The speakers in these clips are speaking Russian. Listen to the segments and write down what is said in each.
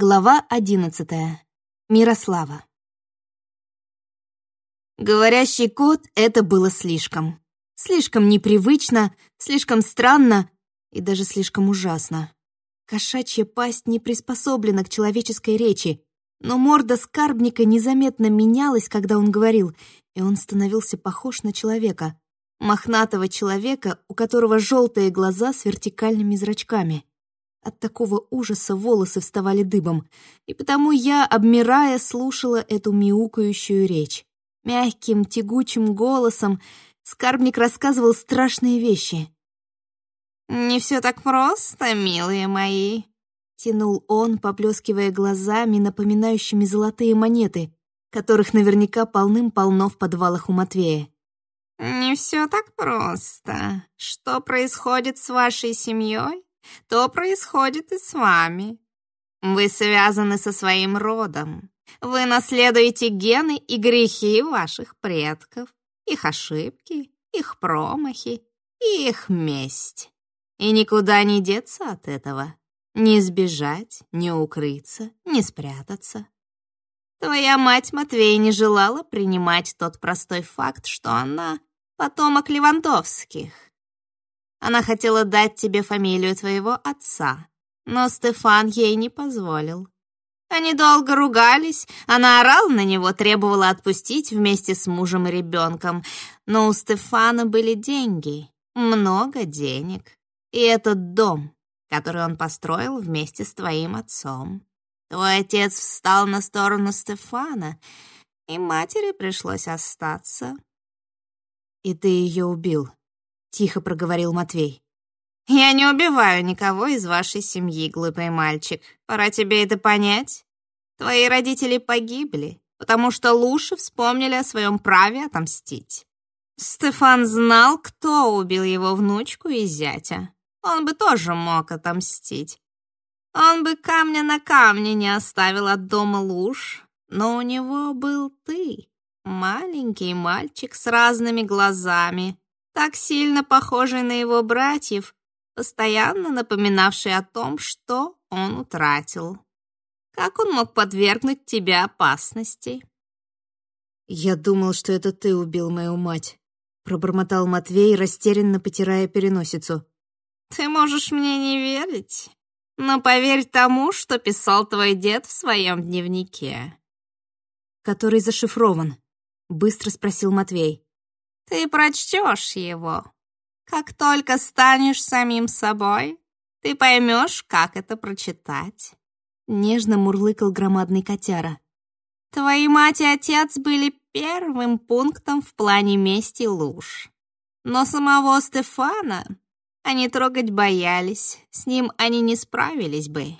Глава одиннадцатая. Мирослава. Говорящий кот — это было слишком. Слишком непривычно, слишком странно и даже слишком ужасно. Кошачья пасть не приспособлена к человеческой речи, но морда скарбника незаметно менялась, когда он говорил, и он становился похож на человека. Мохнатого человека, у которого желтые глаза с вертикальными зрачками. От такого ужаса волосы вставали дыбом, и потому я, обмирая, слушала эту мяукающую речь. Мягким, тягучим голосом скарбник рассказывал страшные вещи. «Не все так просто, милые мои», — тянул он, поплескивая глазами, напоминающими золотые монеты, которых наверняка полным-полно в подвалах у Матвея. «Не все так просто. Что происходит с вашей семьей? То происходит и с вами. Вы связаны со своим родом. Вы наследуете гены и грехи ваших предков, их ошибки, их промахи и их месть. И никуда не деться от этого. Не сбежать, не укрыться, не спрятаться. Твоя мать Матвей не желала принимать тот простой факт, что она потомок Левандовских. Она хотела дать тебе фамилию твоего отца, но Стефан ей не позволил. Они долго ругались, она орала на него, требовала отпустить вместе с мужем и ребенком. Но у Стефана были деньги, много денег. И этот дом, который он построил вместе с твоим отцом. Твой отец встал на сторону Стефана, и матери пришлось остаться. И ты ее убил, — тихо проговорил Матвей. «Я не убиваю никого из вашей семьи, глупый мальчик. Пора тебе это понять. Твои родители погибли, потому что Луши вспомнили о своем праве отомстить. Стефан знал, кто убил его внучку и зятя. Он бы тоже мог отомстить. Он бы камня на камне не оставил от дома Луж, но у него был ты, маленький мальчик с разными глазами, так сильно похожий на его братьев, постоянно напоминавший о том, что он утратил. Как он мог подвергнуть тебя опасности? «Я думал, что это ты убил мою мать», — пробормотал Матвей, растерянно потирая переносицу. «Ты можешь мне не верить, но поверь тому, что писал твой дед в своем дневнике». «Который зашифрован?» — быстро спросил Матвей. Ты прочтешь его. Как только станешь самим собой, ты поймешь, как это прочитать. Нежно мурлыкал громадный котяра. Твои мать и отец были первым пунктом в плане мести луж. Но самого Стефана они трогать боялись, с ним они не справились бы.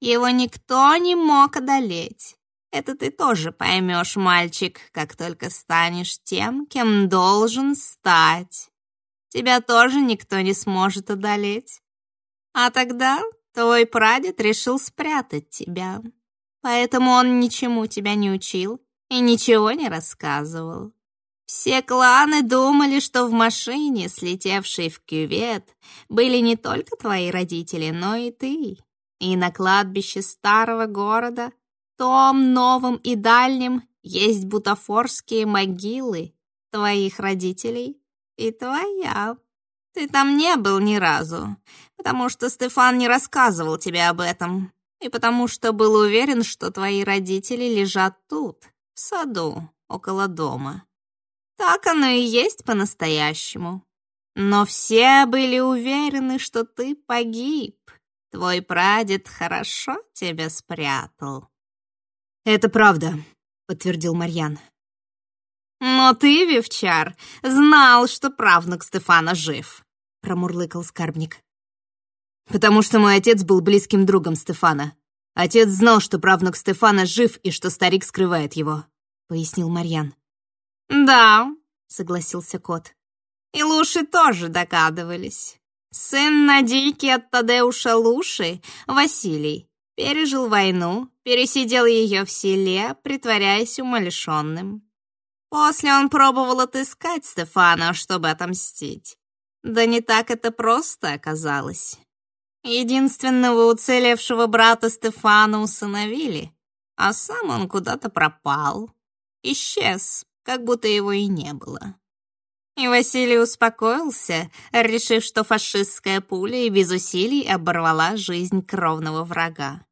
Его никто не мог одолеть. Это ты тоже поймешь, мальчик, как только станешь тем, кем должен стать. Тебя тоже никто не сможет одолеть. А тогда твой прадед решил спрятать тебя. Поэтому он ничему тебя не учил и ничего не рассказывал. Все кланы думали, что в машине, слетевшей в кювет, были не только твои родители, но и ты. И на кладбище старого города том новом и дальнем есть бутафорские могилы твоих родителей и твоя. Ты там не был ни разу, потому что Стефан не рассказывал тебе об этом, и потому что был уверен, что твои родители лежат тут, в саду, около дома. Так оно и есть по-настоящему. Но все были уверены, что ты погиб. Твой прадед хорошо тебя спрятал. «Это правда», — подтвердил Марьян. «Но ты, Вивчар, знал, что правнук Стефана жив», — промурлыкал скарбник. «Потому что мой отец был близким другом Стефана. Отец знал, что правнук Стефана жив и что старик скрывает его», — пояснил Марьян. «Да», — согласился кот. «И Луши тоже догадывались. Сын Надейки от Тадеуша Луши, Василий, пережил войну, пересидел ее в селе, притворяясь умалишенным. После он пробовал отыскать Стефана, чтобы отомстить. Да не так это просто оказалось. Единственного уцелевшего брата Стефана усыновили, а сам он куда-то пропал. Исчез, как будто его и не было. И Василий успокоился, решив, что фашистская пуля и без усилий оборвала жизнь кровного врага.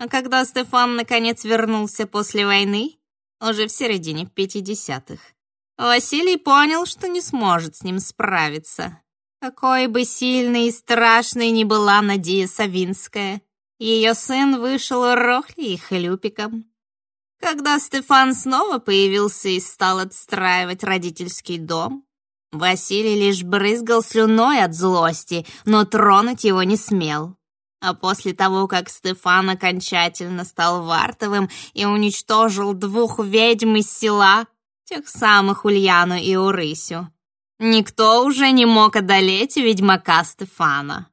А когда Стефан наконец вернулся после войны, уже в середине 50-х, Василий понял, что не сможет с ним справиться. Какой бы сильной и страшной ни была Надия Савинская, ее сын вышел Рохли и Хлюпиком. Когда Стефан снова появился и стал отстраивать родительский дом, Василий лишь брызгал слюной от злости, но тронуть его не смел. А после того, как Стефан окончательно стал вартовым и уничтожил двух ведьм из села, тех самых Ульяну и Урысю, Никто уже не мог одолеть ведьмака Стефана.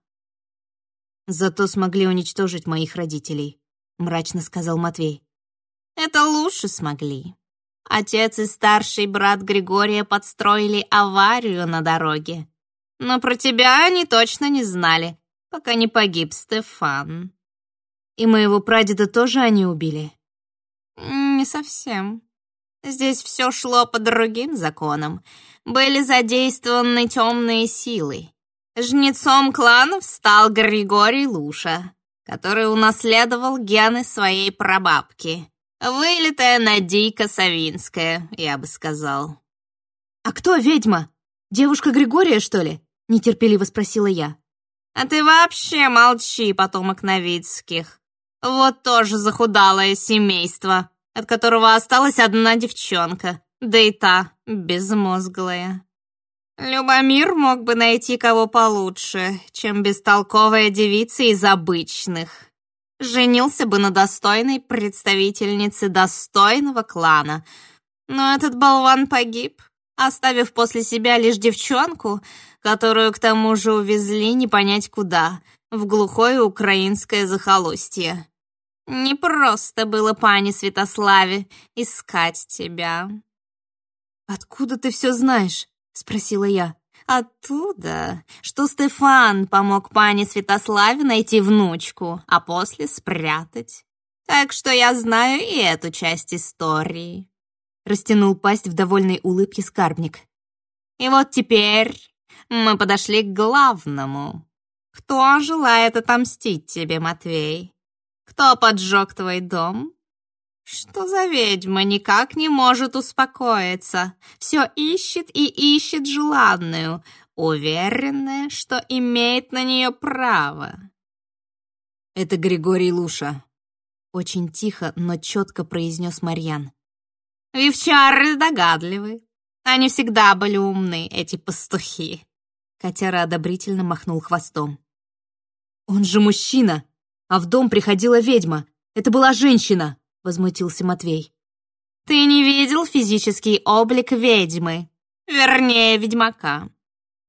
«Зато смогли уничтожить моих родителей», — мрачно сказал Матвей. «Это лучше смогли. Отец и старший брат Григория подстроили аварию на дороге. Но про тебя они точно не знали, пока не погиб Стефан». «И моего прадеда тоже они убили?» «Не совсем. Здесь все шло по другим законам были задействованы темные силы. Жнецом кланов стал Григорий Луша, который унаследовал гены своей прабабки. Вылитая Надейка Савинская, я бы сказал. «А кто ведьма? Девушка Григория, что ли?» — нетерпеливо спросила я. «А ты вообще молчи, потомок Новицких. Вот тоже захудалое семейство, от которого осталась одна девчонка да и та безмозглая. Любомир мог бы найти кого получше, чем бестолковая девица из обычных. Женился бы на достойной представительнице достойного клана. Но этот болван погиб, оставив после себя лишь девчонку, которую к тому же увезли не понять куда, в глухое украинское захолустье. Не просто было пани Святославе искать тебя. «Откуда ты все знаешь?» — спросила я. «Оттуда, что Стефан помог пане Святославе найти внучку, а после спрятать. Так что я знаю и эту часть истории». Растянул пасть в довольной улыбке скарбник. «И вот теперь мы подошли к главному. Кто желает отомстить тебе, Матвей? Кто поджег твой дом? Что за ведьма никак не может успокоиться? Все ищет и ищет желанную, уверенная, что имеет на нее право. Это Григорий Луша. Очень тихо, но четко произнес Марьян. Вивчары догадливы. Они всегда были умны, эти пастухи. Котяра одобрительно махнул хвостом. «Он же мужчина, а в дом приходила ведьма. Это была женщина!» возмутился Матвей. «Ты не видел физический облик ведьмы, вернее, ведьмака.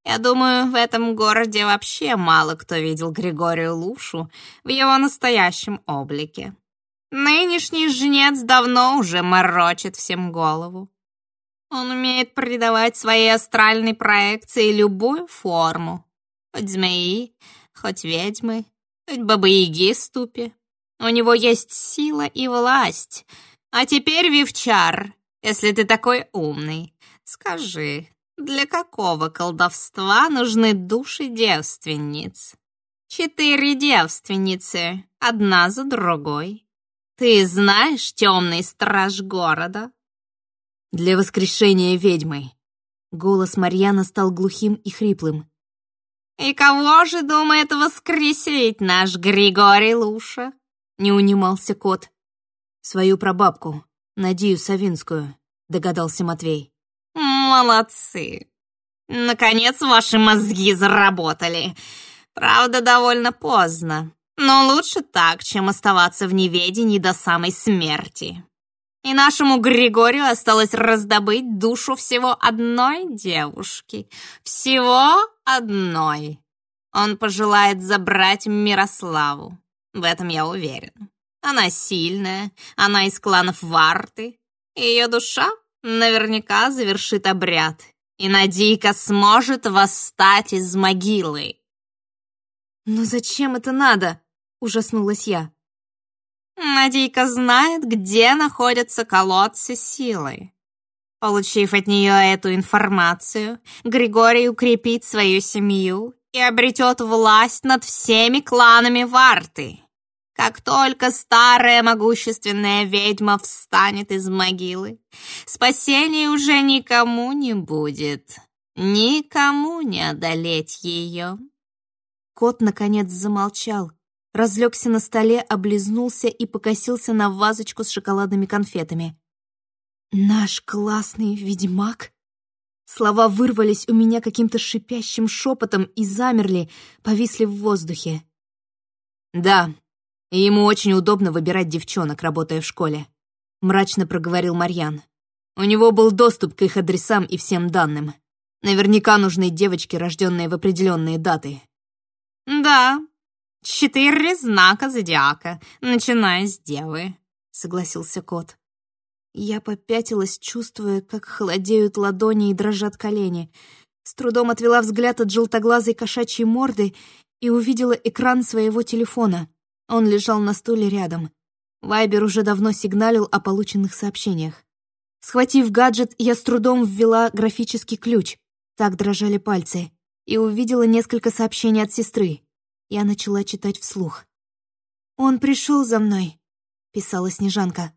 Я думаю, в этом городе вообще мало кто видел Григорию Лушу в его настоящем облике. Нынешний жнец давно уже морочит всем голову. Он умеет придавать своей астральной проекции любую форму. Хоть змеи, хоть ведьмы, хоть бабы-яги ступи. У него есть сила и власть. А теперь, Вивчар, если ты такой умный, скажи, для какого колдовства нужны души девственниц? Четыре девственницы, одна за другой. Ты знаешь темный страж города? Для воскрешения ведьмы. Голос Марьяна стал глухим и хриплым. «И кого же думает воскресить наш Григорий Луша?» Не унимался кот. Свою прабабку, Надию Савинскую, догадался Матвей. Молодцы. Наконец ваши мозги заработали. Правда, довольно поздно. Но лучше так, чем оставаться в неведении до самой смерти. И нашему Григорию осталось раздобыть душу всего одной девушки. Всего одной. Он пожелает забрать Мирославу. В этом я уверен. Она сильная, она из кланов Варты. Ее душа наверняка завершит обряд, и Надейка сможет восстать из могилы. «Но зачем это надо?» — ужаснулась я. Надейка знает, где находятся колодцы силы. Получив от нее эту информацию, Григорий укрепит свою семью и обретет власть над всеми кланами Варты. Как только старая могущественная ведьма встанет из могилы, спасения уже никому не будет. Никому не одолеть ее. Кот, наконец, замолчал, разлегся на столе, облизнулся и покосился на вазочку с шоколадными конфетами. «Наш классный ведьмак?» Слова вырвались у меня каким-то шипящим шепотом и замерли, повисли в воздухе. «Да, и ему очень удобно выбирать девчонок, работая в школе», — мрачно проговорил Марьян. «У него был доступ к их адресам и всем данным. Наверняка нужны девочки, рожденные в определенные даты». «Да, четыре знака зодиака, начиная с девы», — согласился кот. Я попятилась, чувствуя, как холодеют ладони и дрожат колени. С трудом отвела взгляд от желтоглазой кошачьей морды и увидела экран своего телефона. Он лежал на стуле рядом. Вайбер уже давно сигналил о полученных сообщениях. Схватив гаджет, я с трудом ввела графический ключ. Так дрожали пальцы. И увидела несколько сообщений от сестры. Я начала читать вслух. «Он пришел за мной», — писала Снежанка.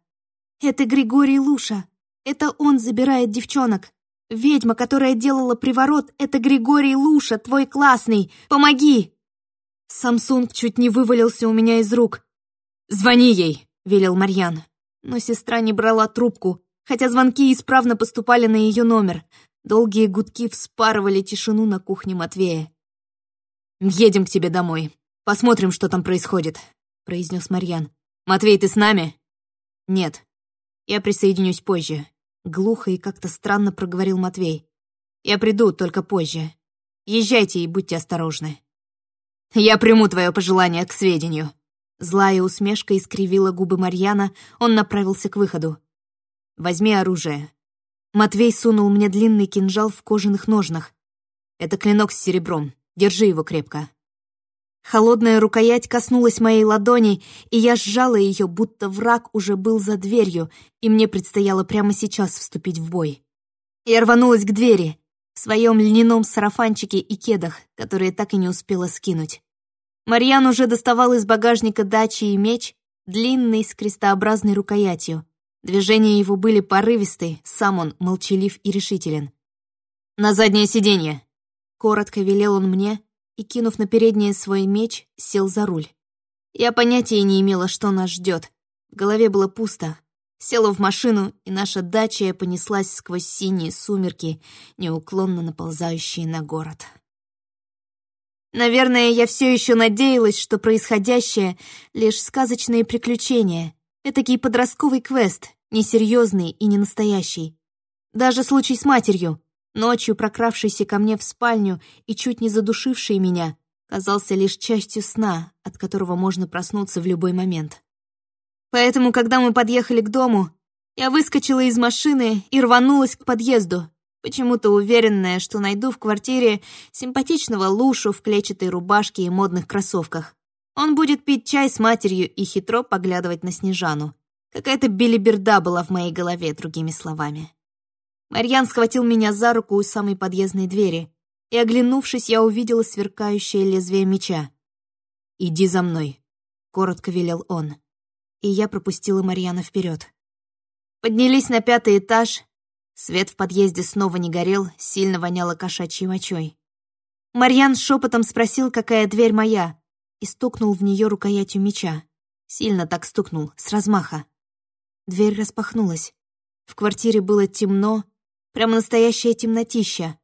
Это Григорий Луша. Это он забирает девчонок. Ведьма, которая делала приворот, это Григорий Луша, твой классный. Помоги!» Самсунг чуть не вывалился у меня из рук. «Звони ей!» — велел Марьян. Но сестра не брала трубку, хотя звонки исправно поступали на ее номер. Долгие гудки вспарывали тишину на кухне Матвея. «Едем к тебе домой. Посмотрим, что там происходит», — произнес Марьян. «Матвей, ты с нами?» «Нет», я присоединюсь позже. Глухо и как-то странно проговорил Матвей. Я приду только позже. Езжайте и будьте осторожны. Я приму твое пожелание к сведению. Злая усмешка искривила губы Марьяна, он направился к выходу. «Возьми оружие». Матвей сунул мне длинный кинжал в кожаных ножнах. «Это клинок с серебром. Держи его крепко». Холодная рукоять коснулась моей ладони, и я сжала ее, будто враг уже был за дверью, и мне предстояло прямо сейчас вступить в бой. Я рванулась к двери, в своем льняном сарафанчике и кедах, которые так и не успела скинуть. Марьян уже доставал из багажника дачи и меч, длинный с крестообразной рукоятью. Движения его были порывисты, сам он молчалив и решителен. «На заднее сиденье!» Коротко велел он мне, и, кинув на переднее свой меч, сел за руль. Я понятия не имела, что нас ждет. В голове было пусто. Села в машину, и наша дача понеслась сквозь синие сумерки, неуклонно наползающие на город. Наверное, я все еще надеялась, что происходящее — лишь сказочные приключения, этакий подростковый квест, несерьезный и не настоящий. Даже случай с матерью, Ночью прокравшийся ко мне в спальню и чуть не задушивший меня, казался лишь частью сна, от которого можно проснуться в любой момент. Поэтому, когда мы подъехали к дому, я выскочила из машины и рванулась к подъезду, почему-то уверенная, что найду в квартире симпатичного Лушу в клетчатой рубашке и модных кроссовках. Он будет пить чай с матерью и хитро поглядывать на Снежану. Какая-то белиберда была в моей голове, другими словами. Марьян схватил меня за руку у самой подъездной двери, и, оглянувшись, я увидела сверкающее лезвие меча. «Иди за мной», — коротко велел он. И я пропустила Марьяна вперед. Поднялись на пятый этаж. Свет в подъезде снова не горел, сильно воняло кошачьей мочой. Марьян шепотом спросил, какая дверь моя, и стукнул в нее рукоятью меча. Сильно так стукнул, с размаха. Дверь распахнулась. В квартире было темно, Прямо настоящая темнотища.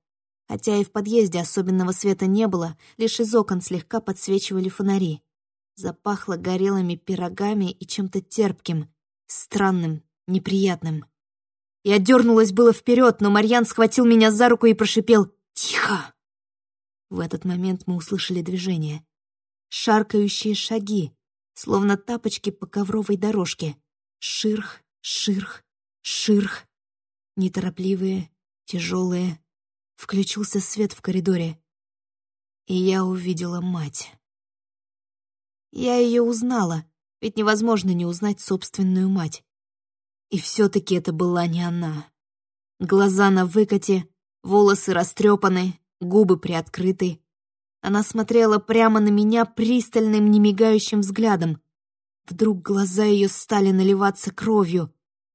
Хотя и в подъезде особенного света не было, лишь из окон слегка подсвечивали фонари. Запахло горелыми пирогами и чем-то терпким, странным, неприятным. Я дернулась было вперед, но Марьян схватил меня за руку и прошипел «Тихо!». В этот момент мы услышали движение. Шаркающие шаги, словно тапочки по ковровой дорожке. Ширх, ширх, ширх неторопливые, тяжелые. Включился свет в коридоре, и я увидела мать. Я ее узнала, ведь невозможно не узнать собственную мать. И все-таки это была не она. Глаза на выкате, волосы растрепаны, губы приоткрыты. Она смотрела прямо на меня пристальным, немигающим взглядом. Вдруг глаза ее стали наливаться кровью.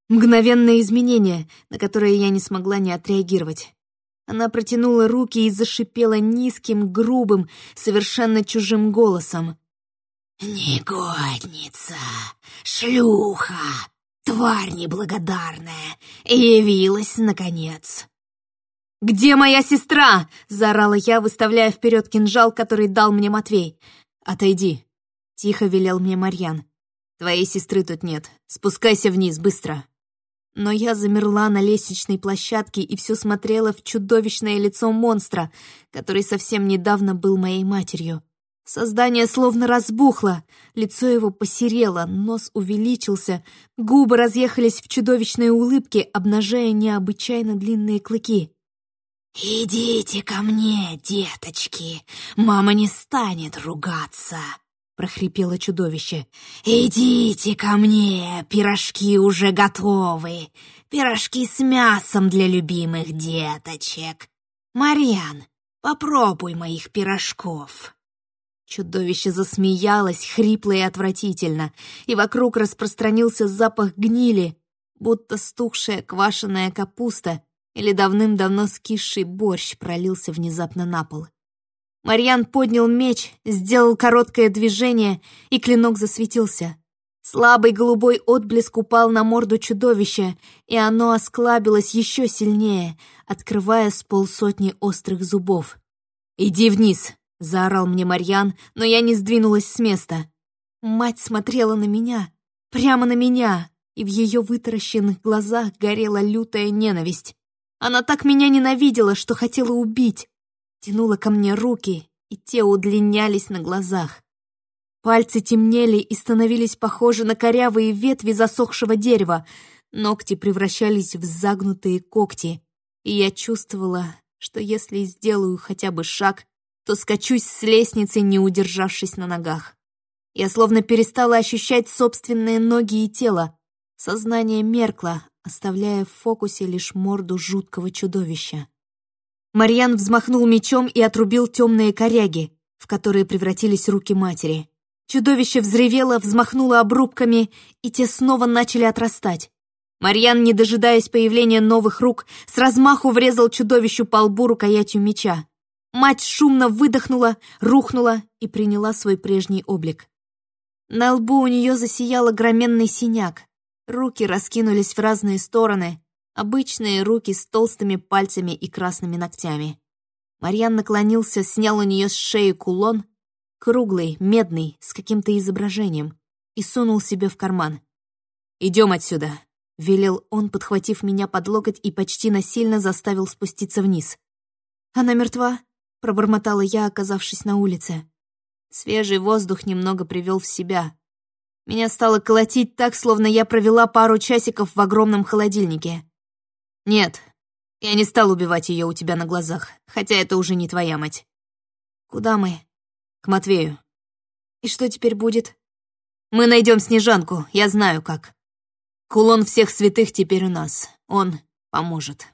Мгновенное изменение, на которое я не смогла не отреагировать. Она протянула руки и зашипела низким, грубым, совершенно чужим голосом. «Негодница! Шлюха! Тварь неблагодарная! Явилась, наконец!» «Где моя сестра?» — заорала я, выставляя вперед кинжал, который дал мне Матвей. «Отойди», — тихо велел мне Марьян. «Твоей сестры тут нет. Спускайся вниз, быстро». Но я замерла на лестничной площадке и все смотрела в чудовищное лицо монстра, который совсем недавно был моей матерью. Создание словно разбухло, лицо его посерело, нос увеличился, губы разъехались в чудовищные улыбки, обнажая необычайно длинные клыки. «Идите ко мне, деточки, мама не станет ругаться», — прохрипело чудовище. «Идите ко мне, пирожки уже готовы, пирожки с мясом для любимых деточек. Марьян, попробуй моих пирожков». Чудовище засмеялось хрипло и отвратительно, и вокруг распространился запах гнили, будто стухшая квашеная капуста или давным-давно скисший борщ пролился внезапно на пол. Марьян поднял меч, сделал короткое движение, и клинок засветился. Слабый голубой отблеск упал на морду чудовища, и оно осклабилось еще сильнее, открывая с полсотни острых зубов. «Иди вниз!» — заорал мне Марьян, но я не сдвинулась с места. Мать смотрела на меня, прямо на меня, и в ее вытаращенных глазах горела лютая ненависть. Она так меня ненавидела, что хотела убить. Тянула ко мне руки, и те удлинялись на глазах. Пальцы темнели и становились похожи на корявые ветви засохшего дерева. Ногти превращались в загнутые когти, и я чувствовала, что если сделаю хотя бы шаг, то скачусь с лестницы, не удержавшись на ногах. Я словно перестала ощущать собственные ноги и тело. Сознание меркло, оставляя в фокусе лишь морду жуткого чудовища. Марьян взмахнул мечом и отрубил темные коряги, в которые превратились руки матери. Чудовище взревело, взмахнуло обрубками, и те снова начали отрастать. Марьян, не дожидаясь появления новых рук, с размаху врезал чудовищу по лбу рукоятью меча. Мать шумно выдохнула, рухнула и приняла свой прежний облик. На лбу у нее засиял огроменный синяк, Руки раскинулись в разные стороны, обычные руки с толстыми пальцами и красными ногтями. Марьян наклонился, снял у нее с шеи кулон, круглый, медный, с каким-то изображением, и сунул себе в карман. «Идем отсюда», — велел он, подхватив меня под локоть и почти насильно заставил спуститься вниз. «Она мертва?» — пробормотала я, оказавшись на улице. Свежий воздух немного привел в себя, меня стало колотить так, словно я провела пару часиков в огромном холодильнике. Нет, я не стал убивать ее у тебя на глазах, хотя это уже не твоя мать. Куда мы? К Матвею. И что теперь будет? Мы найдем Снежанку, я знаю как. Кулон всех святых теперь у нас. Он поможет.